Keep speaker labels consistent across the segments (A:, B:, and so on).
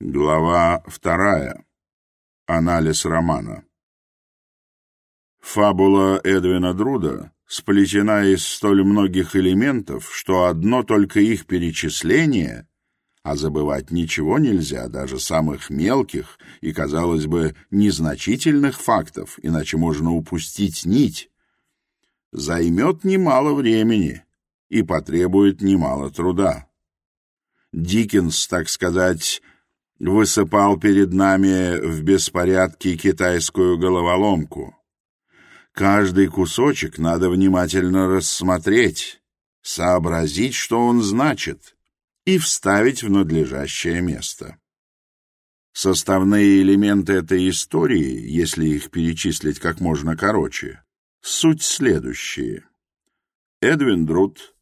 A: Глава вторая. Анализ романа. Фабула Эдвина Друда сплетена из столь многих элементов, что одно только их перечисление, а забывать ничего нельзя, даже самых мелких и, казалось бы, незначительных фактов, иначе можно упустить нить, займет немало времени и потребует немало труда. Диккенс, так сказать, высыпал перед нами в беспорядке китайскую головоломку. Каждый кусочек надо внимательно рассмотреть, сообразить, что он значит, и вставить в надлежащее место. Составные элементы этой истории, если их перечислить как можно короче, суть следующие. Эдвин Друт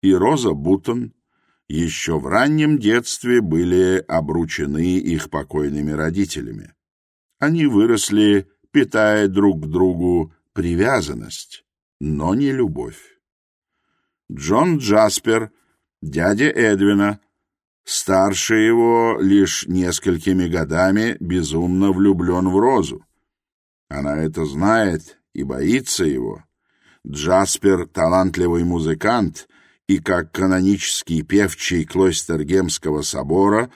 A: и Роза Бутон еще в раннем детстве были обручены их покойными родителями. Они выросли, питая друг к другу привязанность, но не любовь. Джон Джаспер, дядя Эдвина, старше его лишь несколькими годами, безумно влюблен в Розу. Она это знает и боится его. Джаспер — талантливый музыкант — и как канонический певчий Клойстергемского собора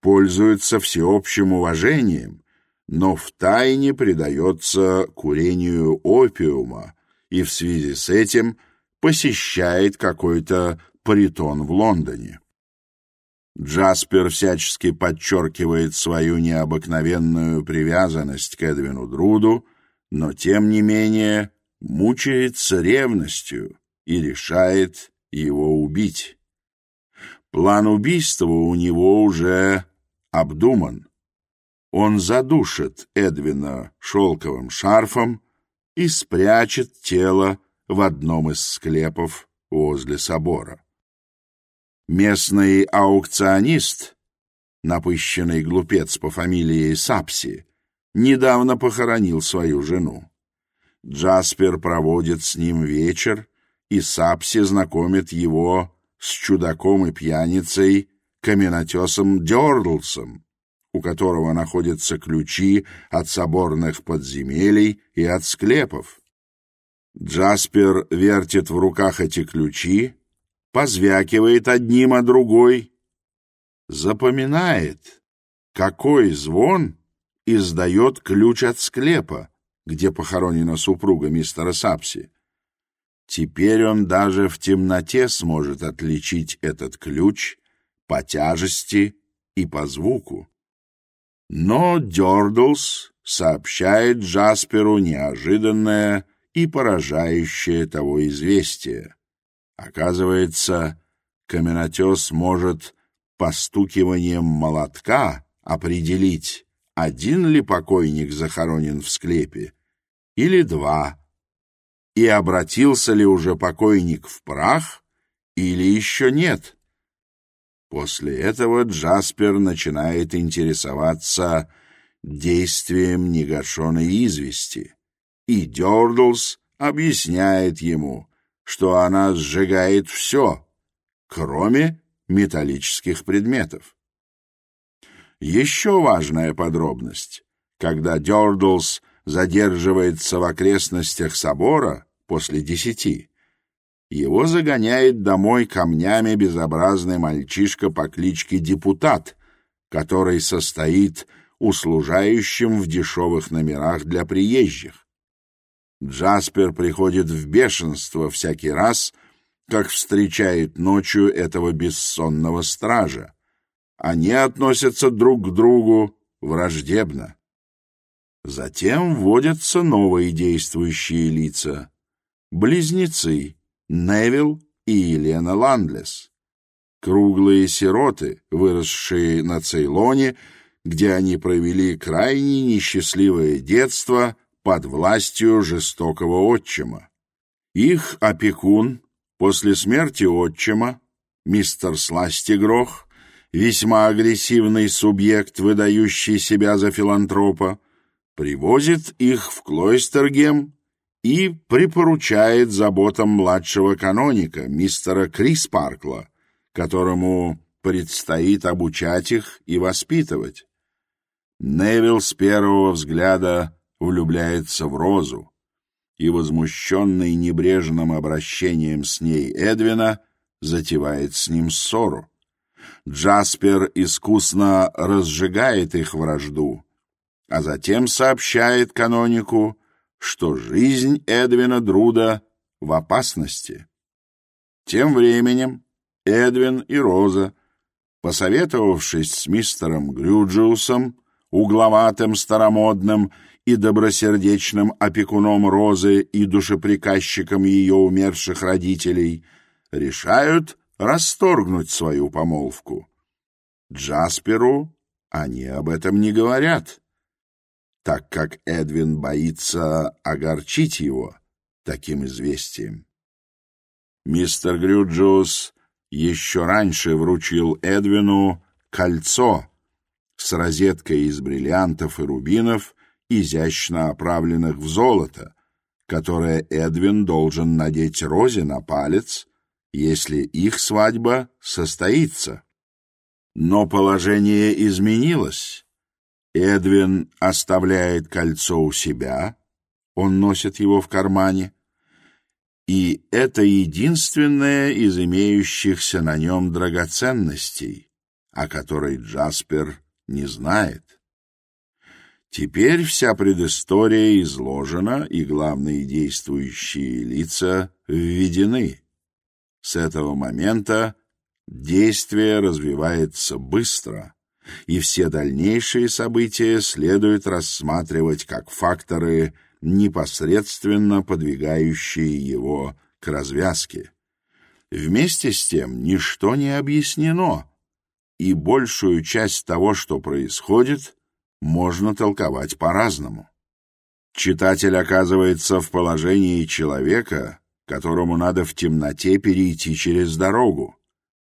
A: пользуется всеобщим уважением, но втайне предается курению опиума и в связи с этим посещает какой-то притон в Лондоне. Джаспер всячески подчеркивает свою необыкновенную привязанность к Эдвину Друду, но тем не менее мучается ревностью и решает его убить. План убийства у него уже обдуман. Он задушит Эдвина шелковым шарфом и спрячет тело в одном из склепов возле собора. Местный аукционист, напыщенный глупец по фамилии Сапси, недавно похоронил свою жену. Джаспер проводит с ним вечер, и Сапси знакомит его с чудаком и пьяницей каменотесом Дёрдлсом, у которого находятся ключи от соборных подземелий и от склепов. Джаспер вертит в руках эти ключи, позвякивает одним о а другой, запоминает, какой звон издает ключ от склепа, где похоронена супруга мистера Сапси. Теперь он даже в темноте сможет отличить этот ключ по тяжести и по звуку. Но Дёрдлс сообщает Джасперу неожиданное и поражающее того известие. Оказывается, каменотес может постукиванием молотка определить, один ли покойник захоронен в склепе или два и обратился ли уже покойник в прах или еще нет. После этого Джаспер начинает интересоваться действием негашенной извести, и Дёрдлс объясняет ему, что она сжигает все, кроме металлических предметов. Еще важная подробность. Когда Дёрдлс задерживается в окрестностях собора, после десяти. Его загоняет домой камнями безобразный мальчишка по кличке Депутат, который состоит услужающим в дешевых номерах для приезжих. Джаспер приходит в бешенство всякий раз, как встречает ночью этого бессонного стража. Они относятся друг к другу враждебно. Затем вводятся новые действующие лица близнецы Невил и Елена Ландлес, круглые сироты, выросшие на Цейлоне, где они провели крайне несчастливое детство под властью жестокого отчима. Их опекун после смерти отчима, мистер Сластигрох, весьма агрессивный субъект, выдающий себя за филантропа, привозит их в Клойстергем и припоручает заботам младшего каноника, мистера Крис Паркла, которому предстоит обучать их и воспитывать. Невилл с первого взгляда влюбляется в Розу, и, возмущенный небрежным обращением с ней Эдвина, затевает с ним ссору. Джаспер искусно разжигает их вражду, а затем сообщает канонику — что жизнь Эдвина Друда в опасности. Тем временем Эдвин и Роза, посоветовавшись с мистером Грюджиусом, угловатым, старомодным и добросердечным опекуном Розы и душеприказчиком ее умерших родителей, решают расторгнуть свою помолвку. Джасперу они об этом не говорят так как Эдвин боится огорчить его таким известием. Мистер Грюджус еще раньше вручил Эдвину кольцо с розеткой из бриллиантов и рубинов, изящно оправленных в золото, которое Эдвин должен надеть Розе на палец, если их свадьба состоится. Но положение изменилось Эдвин оставляет кольцо у себя, он носит его в кармане, и это единственное из имеющихся на нем драгоценностей, о которой Джаспер не знает. Теперь вся предыстория изложена, и главные действующие лица введены. С этого момента действие развивается быстро, и все дальнейшие события следует рассматривать как факторы, непосредственно подвигающие его к развязке. Вместе с тем ничто не объяснено, и большую часть того, что происходит, можно толковать по-разному. Читатель оказывается в положении человека, которому надо в темноте перейти через дорогу.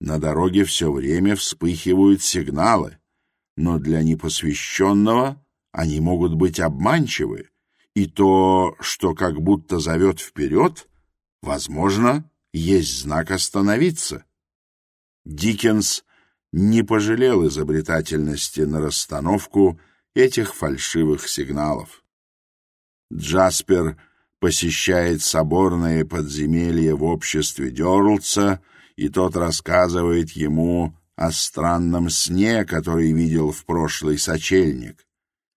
A: На дороге все время вспыхивают сигналы но для непосвященного они могут быть обманчивы, и то, что как будто зовет вперед, возможно, есть знак остановиться. Диккенс не пожалел изобретательности на расстановку этих фальшивых сигналов. Джаспер посещает соборные подземелья в обществе Дёрлца, и тот рассказывает ему о странном сне, который видел в прошлый сочельник.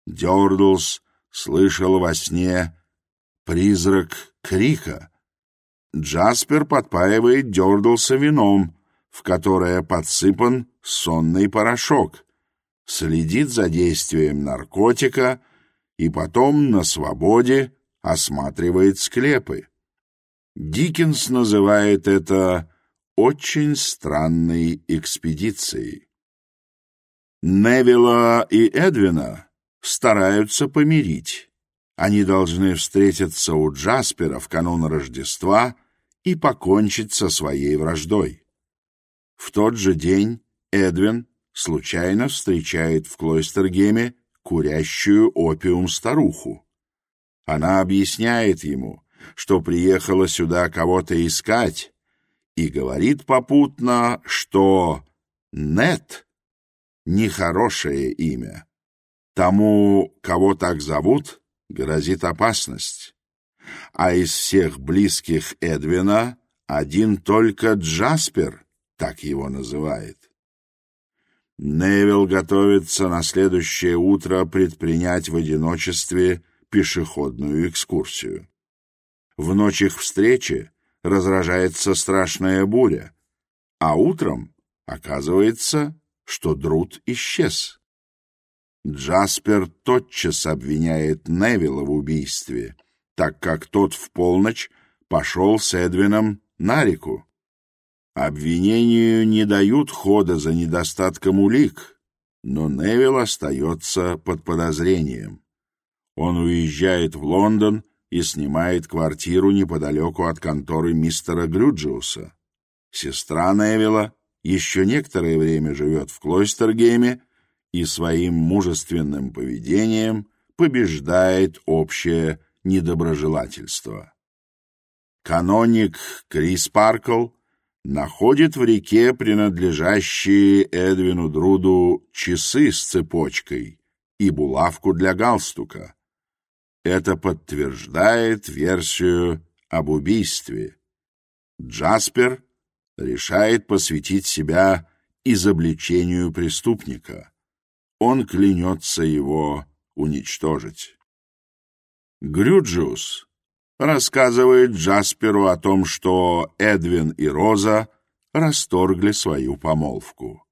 A: Дёрдлс слышал во сне призрак крика. Джаспер подпаивает Дёрдлса вином, в которое подсыпан сонный порошок, следит за действием наркотика и потом на свободе осматривает склепы. Диккенс называет это очень странной экспедиции. Невилла и Эдвина стараются помирить. Они должны встретиться у Джаспера в канун Рождества и покончить со своей враждой. В тот же день Эдвин случайно встречает в Клойстергеме курящую опиум-старуху. Она объясняет ему, что приехала сюда кого-то искать, и говорит попутно, что «нет» — нехорошее имя. Тому, кого так зовут, грозит опасность. А из всех близких Эдвина один только Джаспер, так его называет. Невил готовится на следующее утро предпринять в одиночестве пешеходную экскурсию. В ночь их встречи разражается страшная буря, а утром оказывается, что Друт исчез. Джаспер тотчас обвиняет Невилла в убийстве, так как тот в полночь пошел с Эдвином на реку. Обвинению не дают хода за недостатком улик, но Невилл остается под подозрением. Он уезжает в Лондон и снимает квартиру неподалеку от конторы мистера Грюджиуса. Сестра Невилла еще некоторое время живет в Клойстергейме и своим мужественным поведением побеждает общее недоброжелательство. Каноник Крис Паркл находит в реке принадлежащие Эдвину Друду часы с цепочкой и булавку для галстука — это подтверждает версию об убийстве. Джаспер решает посвятить себя изобличению преступника. Он клянется его уничтожить. Грюджиус рассказывает Джасперу о том, что Эдвин и Роза расторгли свою помолвку.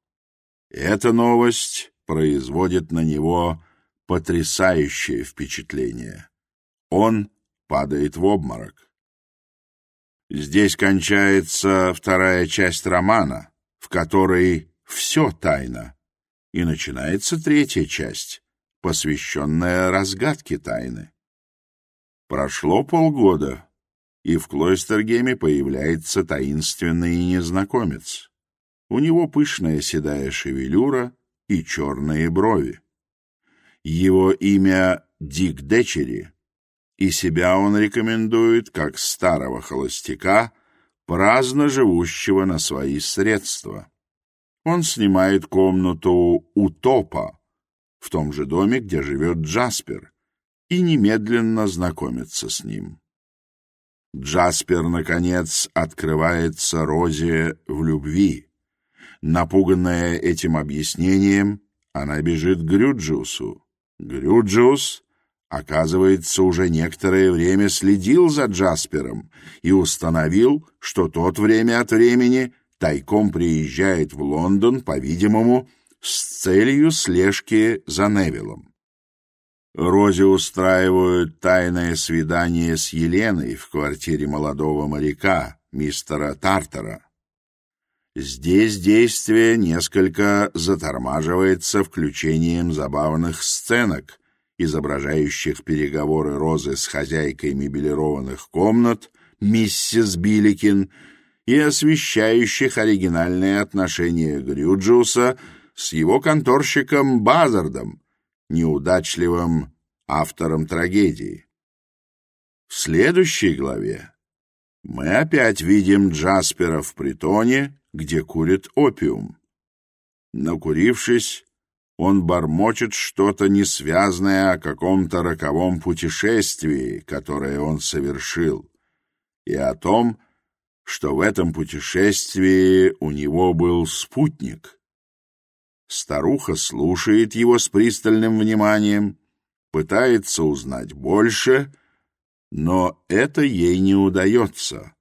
A: Эта новость производит на него потрясающее впечатление. Он падает в обморок. Здесь кончается вторая часть романа, в которой все тайна, и начинается третья часть, посвященная разгадке тайны. Прошло полгода, и в Клойстергеме появляется таинственный незнакомец. У него пышная седая шевелюра и черные брови его имя Дик Дечери, и себя он рекомендует как старого холостяка, праздно живущего на свои средства. Он снимает комнату у Топа, в том же доме, где живет Джаспер, и немедленно знакомится с ним. Джаспер, наконец, открывается Розе в любви. Напуганная этим объяснением, она бежит к Грюджиусу. Грюджиус, оказывается, уже некоторое время следил за Джаспером и установил, что тот время от времени тайком приезжает в Лондон, по-видимому, с целью слежки за Невиллом. Рози устраивают тайное свидание с Еленой в квартире молодого моряка, мистера Тартера. Здесь действие несколько затормаживается включением забавных сценок, изображающих переговоры Розы с хозяйкой мебелированных комнат, миссис Билликин, и освещающих оригинальные отношения Грюджиуса с его конторщиком Базардом, неудачливым автором трагедии. В следующей главе мы опять видим Джаспера в притоне, где курит опиум. Накурившись, он бормочет что-то несвязное о каком-то роковом путешествии, которое он совершил, и о том, что в этом путешествии у него был спутник. Старуха слушает его с пристальным вниманием, пытается узнать больше — но это ей не удается.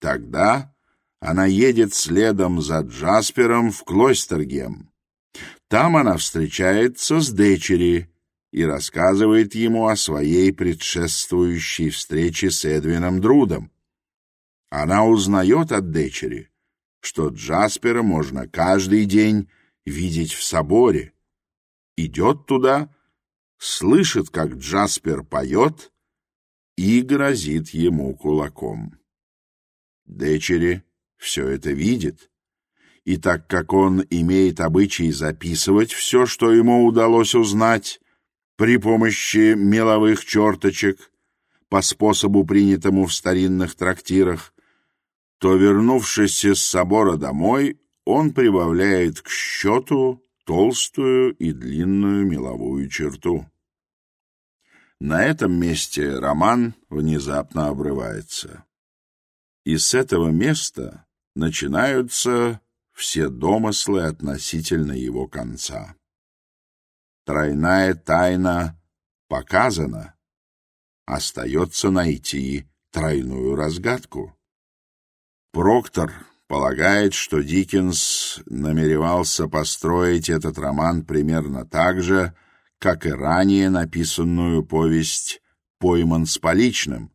A: Тогда она едет следом за Джаспером в Клойстергем. Там она встречается с Дечери и рассказывает ему о своей предшествующей встрече с Эдвином Друдом. Она узнает от Дечери, что Джаспера можно каждый день видеть в соборе. Идет туда, слышит, как Джаспер поет — и грозит ему кулаком. Дечери все это видит, и так как он имеет обычай записывать все, что ему удалось узнать при помощи меловых черточек по способу, принятому в старинных трактирах, то, вернувшись из собора домой, он прибавляет к счету толстую и длинную меловую черту. На этом месте роман внезапно обрывается. И с этого места начинаются все домыслы относительно его конца. Тройная тайна показана, остается найти тройную разгадку. Проктор полагает, что Диккенс намеревался построить этот роман примерно так же, как и ранее написанную повесть «Пойман с поличным»,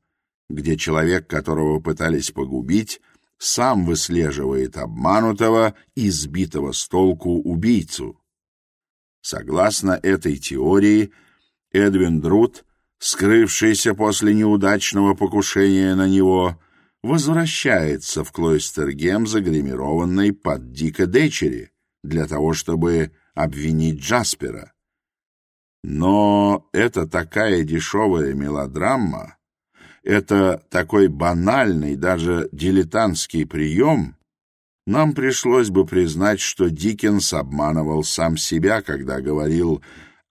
A: где человек, которого пытались погубить, сам выслеживает обманутого и сбитого с толку убийцу. Согласно этой теории, Эдвин Друт, скрывшийся после неудачного покушения на него, возвращается в Клойстергем загримированный под Дика Дечери для того, чтобы обвинить Джаспера. Но это такая дешевая мелодрама, это такой банальный, даже дилетантский прием, нам пришлось бы признать, что Диккенс обманывал сам себя, когда говорил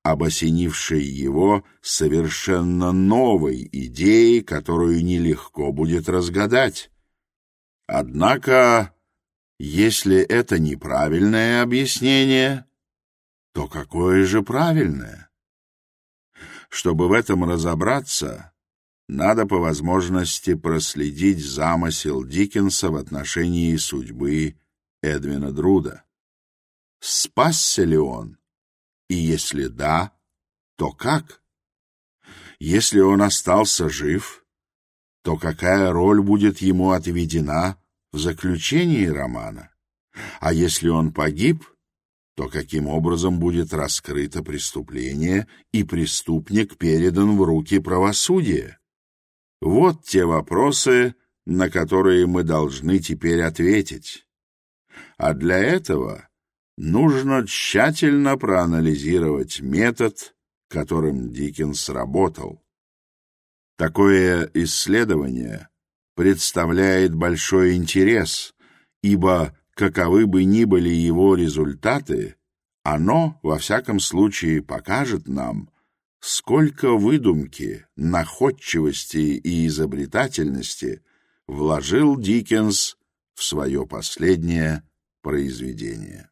A: об осенившей его совершенно новой идее, которую нелегко будет разгадать. Однако, если это неправильное объяснение, то какое же правильное? Чтобы в этом разобраться, надо по возможности проследить замысел Диккенса в отношении судьбы Эдвина Друда. Спасся ли он? И если да, то как? Если он остался жив, то какая роль будет ему отведена в заключении романа? А если он погиб, то каким образом будет раскрыто преступление и преступник передан в руки правосудия? Вот те вопросы, на которые мы должны теперь ответить. А для этого нужно тщательно проанализировать метод, которым Диккенс работал. Такое исследование представляет большой интерес, ибо каковы бы ни были его результаты, оно, во всяком случае, покажет нам, сколько выдумки, находчивости и изобретательности вложил Диккенс в свое последнее произведение.